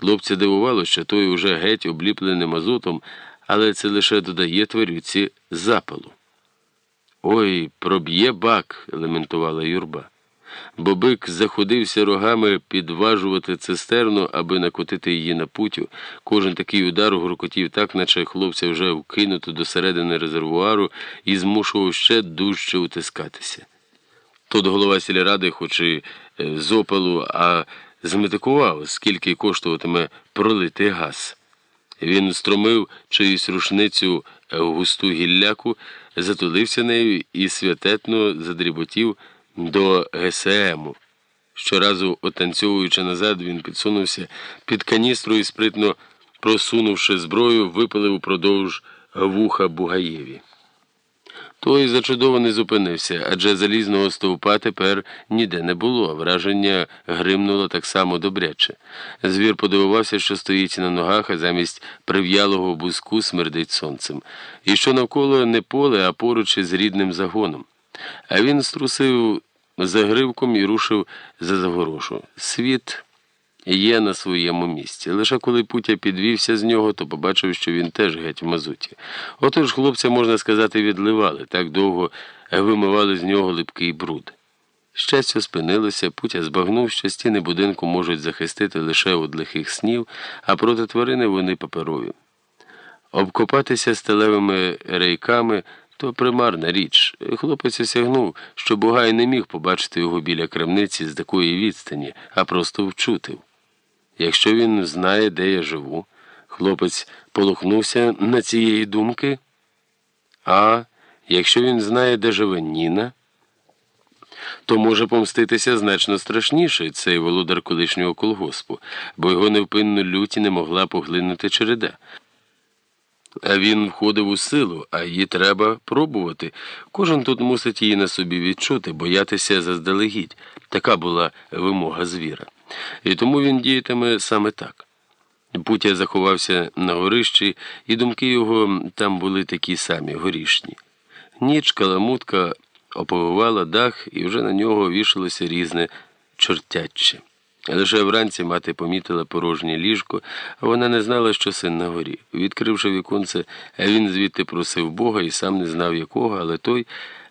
Хлопця дивувало, що той уже геть обліплений азотом, але це лише додає тварюці запалу. Ой, проб'є бак, лементувала юрба. Бобик заходився рогами підважувати цистерну, аби накотити її на путю. Кожен такий удар гуркотів так, наче хлопця вже вкинуто до середини резервуару і змушував ще дужче утискатися. Тут голова сільради, хоч і е, з опалу, а зметикував, скільки коштуватиме пролитий газ. Він стромив чиюсь рушницю густу гілляку, затулився нею і святетно задріботів до ГСМу. Щоразу, отанцьовуючи назад, він підсунувся під каністру і, спритно просунувши зброю, випалив упродовж вуха Бугаєві. Той зачудований зупинився, адже залізного стовпа тепер ніде не було. Враження гримнуло так само добряче. Звір подивувався, що стоїть на ногах, а замість прив'ялого бузку смердить сонцем. І що навколо не поле, а поруч із рідним загоном. А він струсив загривком і рушив за загорошу. Світ є на своєму місці. Лише коли Путя підвівся з нього, то побачив, що він теж геть в мазуті. Отож хлопця, можна сказати, відливали, так довго вимивали з нього липкий бруд. Щастя спинилося, Путя збагнув, що стіни будинку можуть захистити лише від лихих снів, а проти тварини вони паперові. Обкопатися сталевими рейками то примарна річ. Хлопець осягнув, що Бугай не міг побачити його біля крамниці з такої відстані, а просто вчутив. Якщо він знає, де я живу, хлопець полухнувся на цієї думки. А якщо він знає, де живе Ніна, то може помститися значно страшніше цей володар колишнього колгоспу, бо його невпинну люті не могла поглинути череда. Він входив у силу, а її треба пробувати. Кожен тут мусить її на собі відчути, боятися заздалегідь. Така була вимога звіра. І тому він діятиме саме так. Путя заховався на горищі, і думки його там були такі самі горішні. Ніч каламутка оповивала дах, і вже на нього вішалося різне чортяче. Лише вранці мати помітила порожнє ліжко, а вона не знала, що син на горі. Відкривши віконце, він звідти просив Бога і сам не знав якого, але той,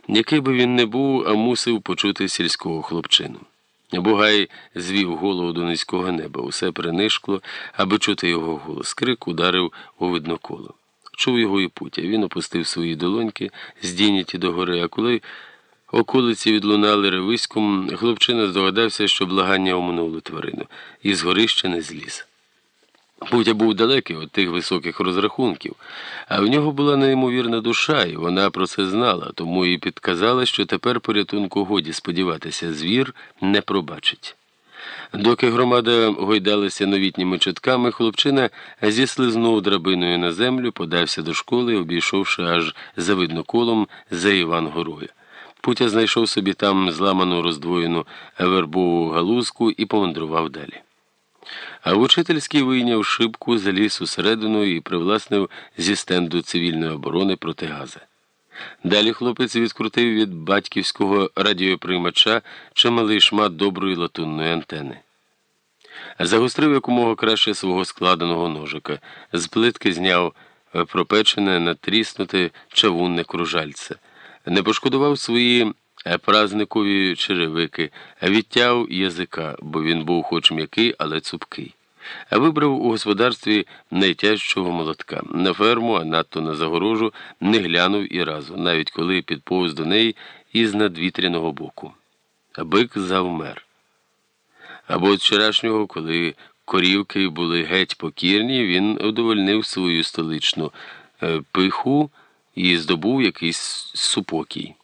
який би він не був, а мусив почути сільського хлопчину. Бугай звів голову до низького неба, усе принишкло, аби чути його голос. Крик ударив у видноколо. Чув його і путя. Він опустив свої долоньки, здійняті догори, а коли околиці відлунали ревиськом, хлопчина здогадався, що благання оминуло тварину, і з горища не зліз. Путя був далекий від тих високих розрахунків, а в нього була неймовірна душа, і вона про це знала, тому і підказала, що тепер порятунку годі сподіватися, звір не пробачить. Доки громада гойдалася новітніми чутками, хлопчина зіслизнув драбиною на землю, подався до школи, обійшовши аж завидно колом за Іван Горою. Путя знайшов собі там зламану роздвоєну вербову галузку і помандрував далі. А вчительський вийняв шибку, заліз усередину і привласнив зі стенду цивільної оборони проти газа. Далі хлопець відкрутив від батьківського радіоприймача чималий шмат доброї латунної антени. Загострив якомога краще свого складеного ножика, з плитки зняв пропечене, натріснуте чавунне кружальце, не пошкодував свої празникові черевики, відтяв язика, бо він був хоч м'який, але цупкий. Вибрав у господарстві найтяжчого молотка. На ферму, а надто на загорожу, не глянув і разу, навіть коли підповз до неї із надвітряного боку. Бик завмер. Або от вчорашнього, коли корівки були геть покірні, він удовольнив свою столичну е, пиху і здобув якийсь супокій.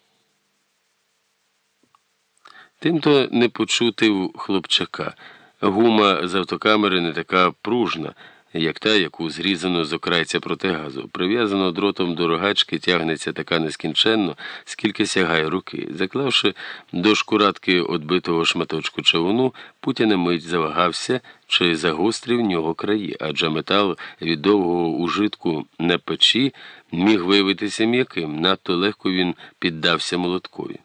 Тимто не почутив хлопчака. Гума з автокамери не така пружна, як та, яку зрізано з окрайця протигазу. Прив'язано дротом до рогачки тягнеться така нескінченно, скільки сягає руки. Заклавши до шкуратки одбитого шматочку чавуну, Путя мить завагався чи загострив нього краї, адже метал від довгого ужитку на печі міг виявитися м'яким, надто легко він піддався молоткові.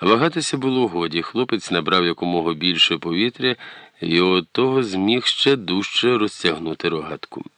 Вагатися було годі, хлопець набрав якомога більше повітря і от того зміг ще дужче розтягнути рогатку.